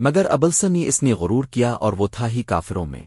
مگر ابلسن اس نے غرور کیا اور وہ تھا ہی کافروں میں۔